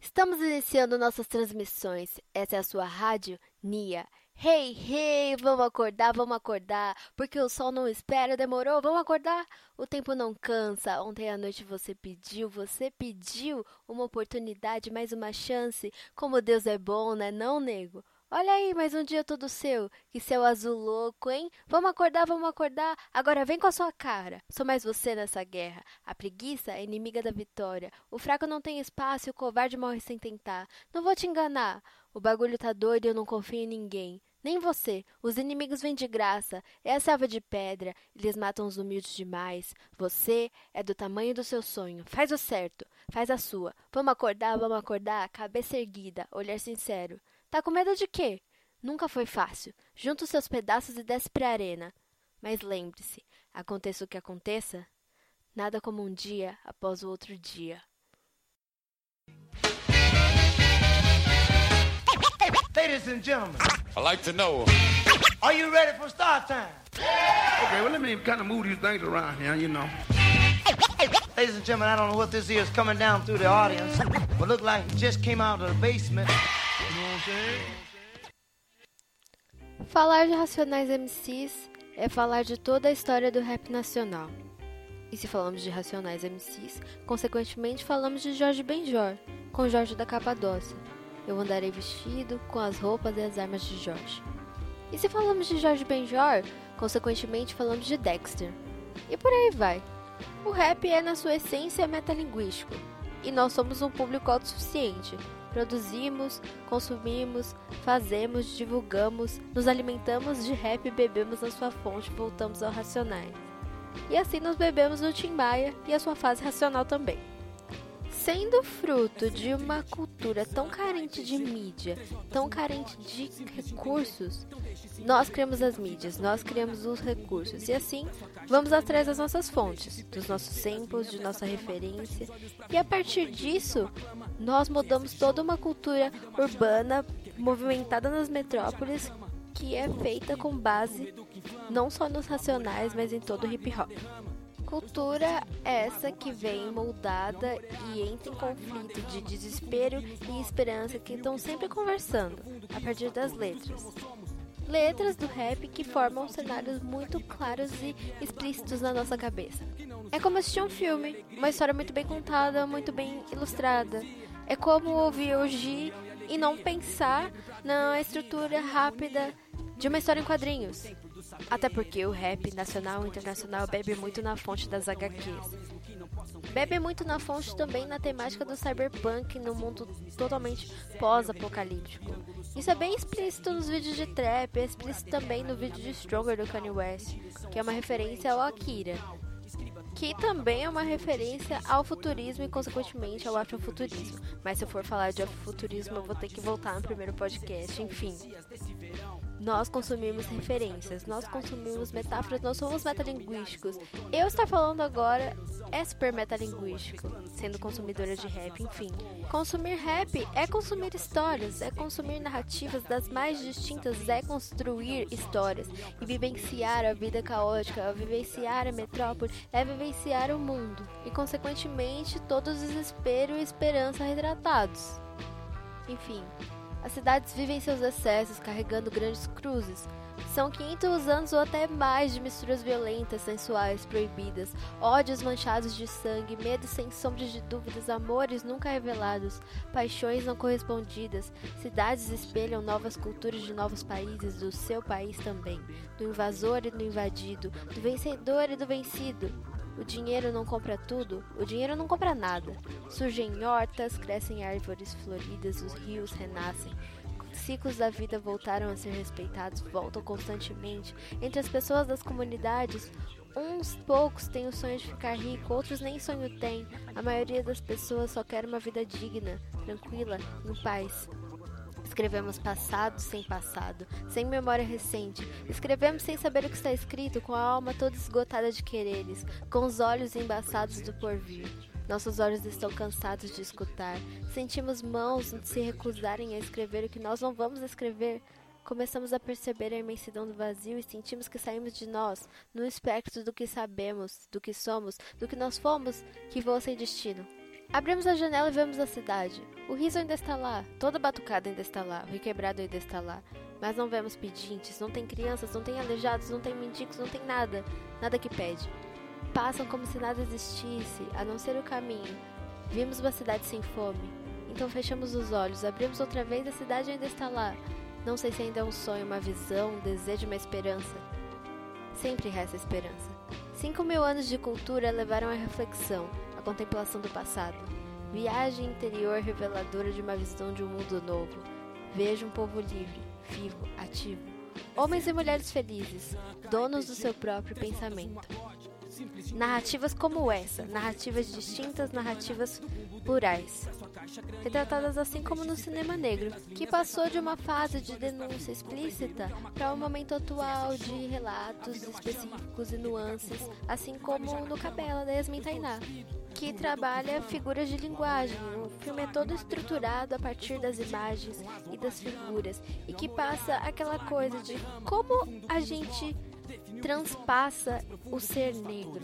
Estamos iniciando nossas transmissões. Essa é a sua rádio Nia. Hey, hey, vamos acordar, vamos acordar, porque o sol não espera, demorou, vamos acordar. O tempo não cansa. Ontem à noite você pediu, você pediu uma oportunidade, mais uma chance. Como Deus é bom, né, não, nego? Olha aí, mais um dia todo seu. Que céu azul louco, hein? Vamos acordar, vamos acordar. Agora vem com a sua cara. Sou mais você nessa guerra. A preguiça é inimiga da vitória. O fraco não tem espaço e o covarde morre sem tentar. Não vou te enganar. O bagulho tá doido e eu não confio em ninguém. Nem você. Os inimigos vêm de graça. É a selva de pedra. Eles matam os humildes demais. Você é do tamanho do seu sonho. Faz o certo. Faz a sua. Vamos acordar, vamos acordar. Cabeça erguida. Olhar sincero. Tá com medo de quê? Nunca foi fácil. Junta os seus pedaços e desce pra arena. Mas lembre-se, aconteça o que aconteça, nada como um dia após o outro dia. Ladies and gentlemen, I like to know. are you ready for start time? Okay, well, let me kind of move these things around here, you know. Ladies and gentlemen, I don't know what this is coming down through the audience, but look like it just came out of the basement. Falar de Racionais MCs é falar de toda a história do rap nacional. E se falamos de Racionais MCs, consequentemente falamos de Jorge Benjor, com Jorge da Capadócia. Eu andarei vestido com as roupas e as armas de Jorge. E se falamos de Jorge Benjor, consequentemente falamos de Dexter. E por aí vai. O rap é, na sua essência, metalinguístico. E nós somos um público autossuficiente. Produzimos, consumimos, fazemos, divulgamos, nos alimentamos de rap e bebemos na sua fonte, voltamos ao Racionais. E assim nos bebemos no Timbaia e a sua fase racional também. Sendo fruto de uma cultura tão carente de mídia, tão carente de recursos, nós criamos as mídias, nós criamos os recursos e assim vamos atrás das nossas fontes, dos nossos samples, de nossa referência e a partir disso nós mudamos toda uma cultura urbana movimentada nas metrópoles que é feita com base não só nos racionais, mas em todo o hip hop. Cultura essa que vem moldada e entra em conflito de desespero e esperança que estão sempre conversando a partir das letras. Letras do rap que formam cenários muito claros e explícitos na nossa cabeça. É como assistir um filme, uma história muito bem contada, muito bem ilustrada. É como ouvir hoje e não pensar na estrutura rápida de uma história em quadrinhos. Até porque o rap nacional e internacional bebe muito na fonte das HQs. Bebe muito na fonte também na temática do cyberpunk no mundo totalmente pós-apocalíptico. Isso é bem explícito nos vídeos de trap, é explícito também no vídeo de Stronger do Kanye West, que é uma referência ao Akira, que também é uma referência ao futurismo e, consequentemente, ao afrofuturismo. Mas se eu for falar de afrofuturismo, eu vou ter que voltar no primeiro podcast, enfim. Nós consumimos referências, nós consumimos metáforas, nós somos metalinguísticos. Eu estar falando agora é super metalinguístico, sendo consumidora de rap, enfim. Consumir rap é consumir histórias, é consumir narrativas das mais distintas, é construir histórias e vivenciar a vida caótica, é vivenciar a metrópole, é vivenciar o mundo e, consequentemente, todo o desespero e esperança retratados. Enfim, as cidades vivem seus excessos carregando grandes cruzes. São 500 anos ou até mais de misturas violentas, sensuais, proibidas, ódios manchados de sangue, medos sem sombras de dúvidas, amores nunca revelados, paixões não correspondidas. Cidades espelham novas culturas de novos países, do seu país também, do invasor e do invadido, do vencedor e do vencido. O dinheiro não compra tudo, o dinheiro não compra nada. Surgem hortas, crescem árvores floridas, os rios renascem. Ciclos da vida voltaram a ser respeitados, voltam constantemente. Entre as pessoas das comunidades, uns poucos têm o sonho de ficar rico, outros nem sonho têm. A maioria das pessoas só quer uma vida digna, tranquila, em paz. Escrevemos passado sem passado, sem memória recente. Escrevemos sem saber o que está escrito, com a alma toda esgotada de quereres, com os olhos embaçados do porvir. Nossos olhos estão cansados de escutar. Sentimos mãos se recusarem a escrever o que nós não vamos escrever. Começamos a perceber a imensidão do vazio e sentimos que saímos de nós, no espectro do que sabemos, do que somos, do que nós fomos, que voa sem destino. Abrimos a janela e vemos a cidade. O riso ainda está lá, toda batucada ainda está lá, o quebrado ainda está lá. Mas não vemos pedintes, não tem crianças, não tem aleijados, não tem mendigos, não tem nada, nada que pede. Passam como se nada existisse, a não ser o caminho. Vimos uma cidade sem fome. Então fechamos os olhos, abrimos outra vez, a cidade ainda está lá. Não sei se ainda é um sonho, uma visão, um desejo, uma esperança. Sempre resta esperança. Cinco mil anos de cultura levaram à reflexão, à contemplação do passado. Viagem interior reveladora de uma visão de um mundo novo. Vejo um povo livre, vivo, ativo. Homens e mulheres felizes, donos do seu próprio pensamento. Narrativas como essa, narrativas distintas, narrativas plurais. Retratadas assim como no cinema negro, que passou de uma fase de denúncia explícita para um momento atual de relatos específicos e nuances, assim como no Cabela da Yasmin Tainá que trabalha figuras de linguagem. O filme é todo estruturado a partir das imagens e das figuras e que passa aquela coisa de como a gente transpassa o ser negro.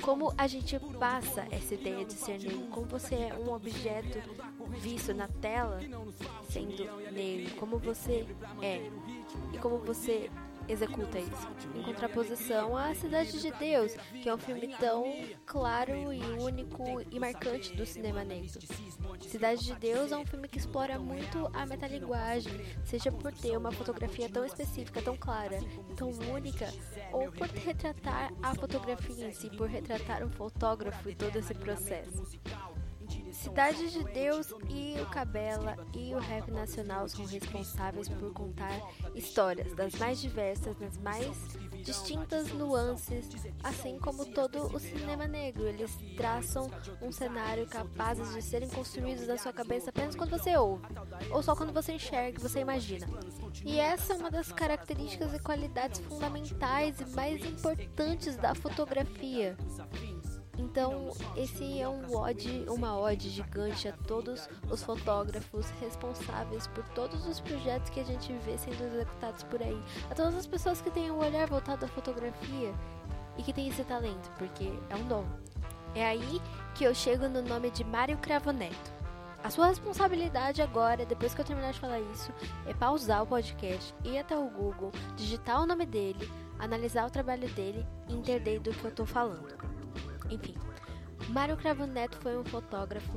Como a gente passa essa ideia de ser negro? Como você é um objeto visto na tela sendo negro? Como você é? E como você executa isso. Em contraposição à Cidade de Deus, que é um filme tão claro e único e marcante do cinema negro. Cidade de Deus é um filme que explora muito a metalinguagem, seja por ter uma fotografia tão específica, tão clara, tão única, ou por retratar a fotografia em si, por retratar o fotógrafo e todo esse processo. Cidade de Deus e o Cabela e o rap nacional são responsáveis por contar histórias das mais diversas, das mais distintas nuances, assim como todo o cinema negro. Eles traçam um cenário capaz de serem construídos na sua cabeça apenas quando você ouve, ou só quando você enxerga, você imagina. E essa é uma das características e qualidades fundamentais e mais importantes da fotografia. Então, esse é um ode, uma ode gigante a todos os fotógrafos responsáveis por todos os projetos que a gente vê sendo executados por aí, a todas as pessoas que têm um olhar voltado à fotografia e que têm esse talento, porque é um dom. É aí que eu chego no nome de Mário Cravo Neto. A sua responsabilidade agora, depois que eu terminar de falar isso, é pausar o podcast, ir até o Google, digitar o nome dele, analisar o trabalho dele e entender do que eu tô falando. Enfim, Mário Cravo Neto foi um fotógrafo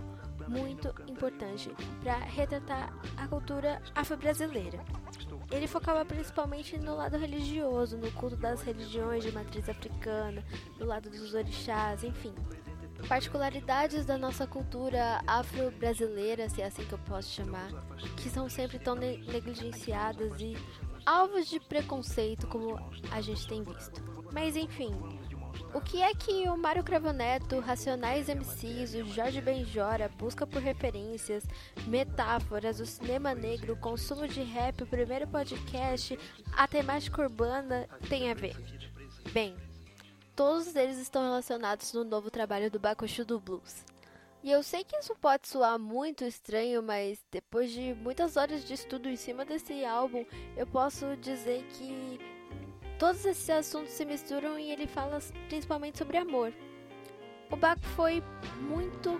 muito importante para retratar a cultura afro-brasileira. Ele focava principalmente no lado religioso, no culto das religiões de matriz africana, no lado dos orixás, enfim. Particularidades da nossa cultura afro-brasileira, se é assim que eu posso chamar, que são sempre tão negligenciadas e alvos de preconceito como a gente tem visto. Mas enfim, o que é que o Mário Cravoneto, Racionais MCs, o Jorge Benjora busca por referências, metáforas, o cinema negro, o consumo de rap, o primeiro podcast, a temática urbana tem a ver? Bem, todos eles estão relacionados no novo trabalho do Bakushu do Blues. E eu sei que isso pode soar muito estranho, mas depois de muitas horas de estudo em cima desse álbum, eu posso dizer que Todos esses assuntos se misturam e ele fala principalmente sobre amor. O Baco foi muito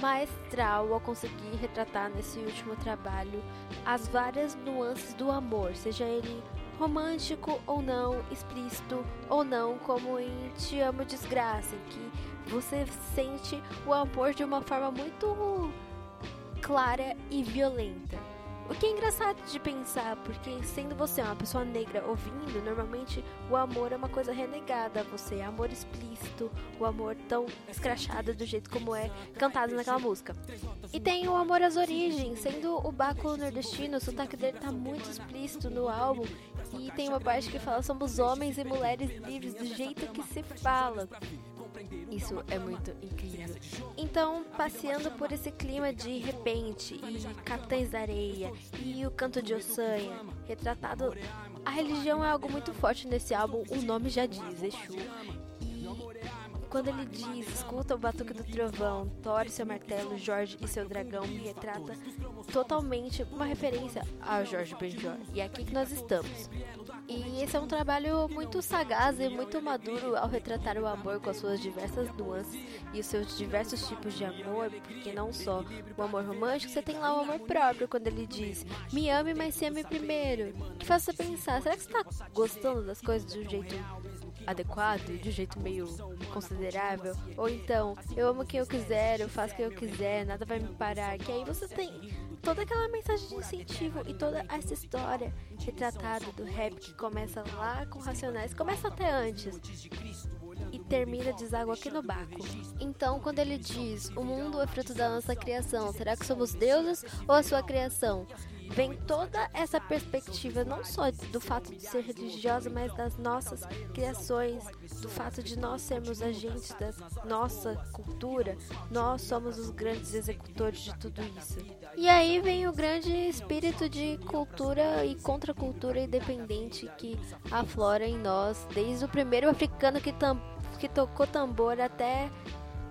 maestral ao conseguir retratar nesse último trabalho as várias nuances do amor, seja ele romântico ou não, explícito ou não, como em Te Amo Desgraça, em que você sente o amor de uma forma muito clara e violenta. O que é engraçado de pensar, porque sendo você uma pessoa negra ouvindo, normalmente o amor é uma coisa renegada a você, é amor explícito, o amor tão escrachado do jeito como é cantado naquela música. E tem o amor às origens, sendo o Baco nordestino, o sotaque dele tá muito explícito no álbum, e tem uma parte que fala somos homens e mulheres livres do jeito que se fala. Isso é muito incrível. Então, passeando por esse clima de repente e Capitães da Areia e o Canto de Ossanha, retratado. A religião é algo muito forte nesse álbum, o nome já diz, Exu. E quando ele diz, escuta o batuque do trovão, Thor seu martelo, Jorge e seu dragão, me retrata totalmente uma referência a Jorge Benjor. E é aqui que nós estamos. E esse é um trabalho muito sagaz e muito maduro ao retratar o amor com as suas diversas nuances e os seus diversos tipos de amor, porque não só o amor romântico, você tem lá o amor próprio, quando ele diz me ame, mas se ame primeiro. Que faz você pensar, será que você tá gostando das coisas de um jeito adequado, de um jeito meio considerável? Ou então, eu amo quem eu quiser, eu faço quem eu quiser, nada vai me parar. Que aí você tem toda aquela mensagem de incentivo e toda essa história retratada do rap que começa lá com Racionais, começa até antes e termina deságua aqui no Baco. Então, quando ele diz: "O mundo é fruto da nossa criação, será que somos deuses ou a sua criação?" Vem toda essa perspectiva não só do fato de ser religiosa, mas das nossas criações, do fato de nós sermos agentes da nossa cultura, nós somos os grandes executores de tudo isso. E aí vem o grande espírito de cultura e contracultura independente que aflora em nós, desde o primeiro africano que, que tocou tambor até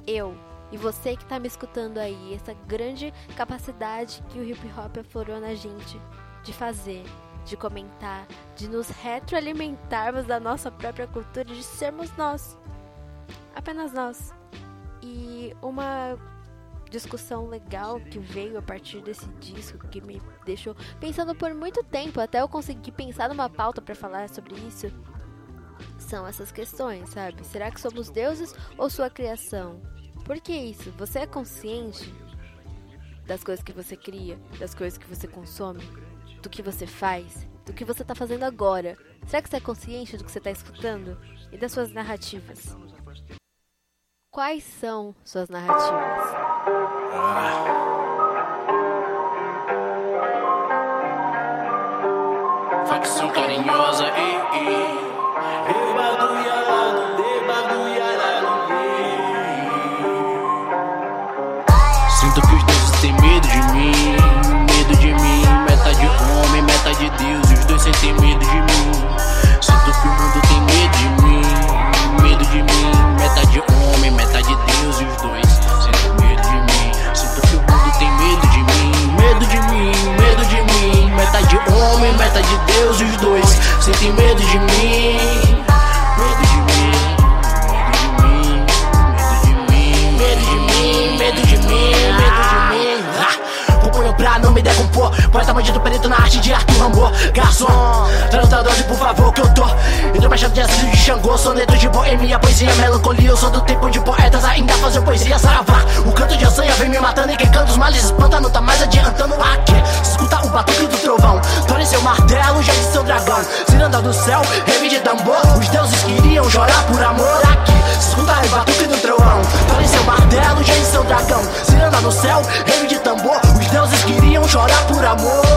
eu. E você que está me escutando aí, essa grande capacidade que o hip hop aflorou na gente de fazer, de comentar, de nos retroalimentarmos da nossa própria cultura, de sermos nós. Apenas nós. E uma discussão legal que veio a partir desse disco que me deixou pensando por muito tempo até eu conseguir pensar numa pauta para falar sobre isso são essas questões, sabe? Será que somos deuses ou sua criação? Por que isso? Você é consciente das coisas que você cria, das coisas que você consome, do que você faz, do que você está fazendo agora? Será que você é consciente do que você está escutando e das suas narrativas? Quais são suas narrativas? Facção carinhosa e, e decompor. Poeta bandido perito na arte de Arthur Rambo Garçom, transdador por favor que eu tô. Hidrobaixado de asilo de Xangô Soneto de boemia, poesia, melancolia. Eu sou do tempo de poetas ainda fazer poesia Saravá, o canto de assanha vem me matando E quem canta os males espanta, não tá mais adiantando aqui Escuta o batuque do trovão Tore seu martelo, já de seu dragão. Ciranda do céu, rave de tambor Os deuses queriam chorar por amor aqui. Escuta o batuque do trovão Tore seu martelo, já de seu dragão. Ciranda no céu, rave de tambor Os deuses queriam chorar amor.